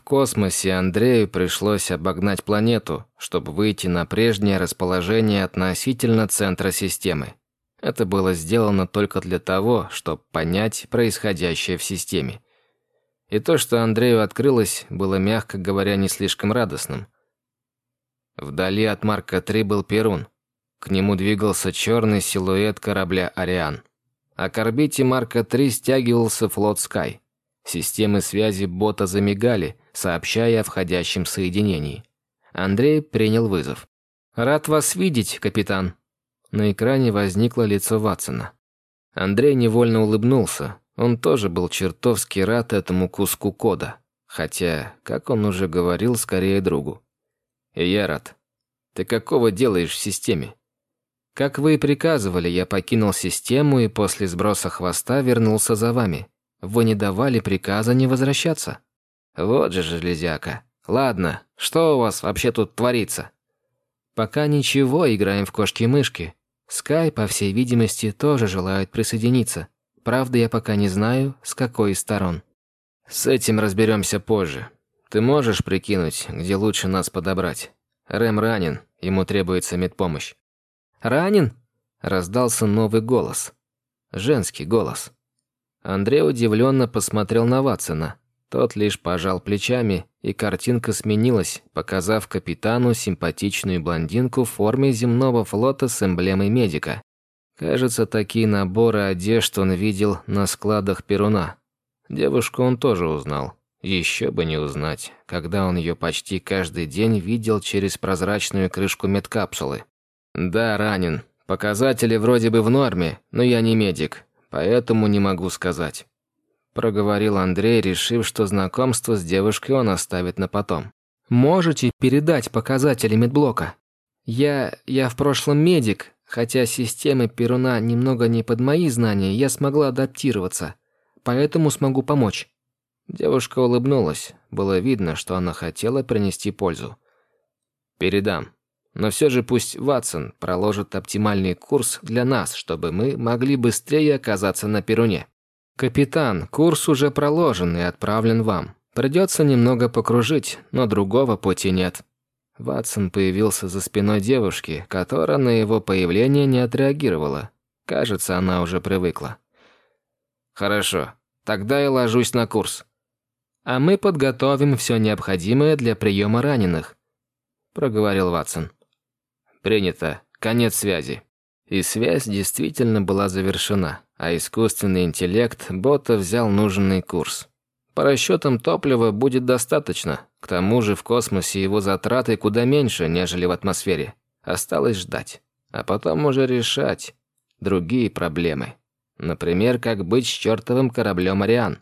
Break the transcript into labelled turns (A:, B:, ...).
A: В космосе Андрею пришлось обогнать планету, чтобы выйти на прежнее расположение относительно центра системы. Это было сделано только для того, чтобы понять происходящее в системе. И то, что Андрею открылось, было, мягко говоря, не слишком радостным. Вдали от Марка-3 был Перун. К нему двигался черный силуэт корабля «Ариан». А к орбите Марка-3 стягивался флот «Скай». Системы связи бота замигали, сообщая о входящем соединении. Андрей принял вызов. «Рад вас видеть, капитан». На экране возникло лицо Ватсона. Андрей невольно улыбнулся. Он тоже был чертовски рад этому куску кода. Хотя, как он уже говорил, скорее другу. «И я рад. Ты какого делаешь в системе?» «Как вы и приказывали, я покинул систему и после сброса хвоста вернулся за вами. Вы не давали приказа не возвращаться». «Вот же железяка. Ладно, что у вас вообще тут творится?» «Пока ничего, играем в кошки-мышки. Скай, по всей видимости, тоже желает присоединиться. Правда, я пока не знаю, с какой из сторон». «С этим разберемся позже. Ты можешь прикинуть, где лучше нас подобрать? Рэм ранен, ему требуется медпомощь».
B: «Ранен?»
A: – раздался новый голос. Женский голос. Андрей удивленно посмотрел на Ватсона. Тот лишь пожал плечами, и картинка сменилась, показав капитану симпатичную блондинку в форме земного флота с эмблемой медика. Кажется, такие наборы одежд он видел на складах Перуна. Девушку он тоже узнал. Еще бы не узнать, когда он ее почти каждый день видел через прозрачную крышку медкапсулы. «Да, ранен. Показатели вроде бы в норме, но я не медик, поэтому не могу сказать», – проговорил Андрей, решив, что знакомство с девушкой он оставит на потом.
B: «Можете передать показатели медблока? Я... я в прошлом медик, хотя системы Перуна немного не под мои знания, я смогла адаптироваться, поэтому смогу помочь».
A: Девушка улыбнулась. Было видно, что она хотела принести пользу. «Передам», но все же пусть Ватсон проложит оптимальный курс для нас, чтобы мы могли быстрее оказаться на Перуне. Капитан, курс уже проложен и отправлен вам. Придется немного покружить, но другого пути нет. Ватсон появился за спиной девушки, которая на его появление не отреагировала. Кажется, она уже привыкла. Хорошо, тогда я ложусь на курс. А мы подготовим все необходимое для приема раненых, проговорил Ватсон. Принято. Конец связи. И связь действительно была завершена, а искусственный интеллект бота взял нужный курс. По расчетам топлива будет достаточно. К тому же в космосе его затраты куда меньше, нежели в атмосфере. Осталось ждать. А потом уже решать другие проблемы. Например, как быть с чертовым кораблем «Ариан».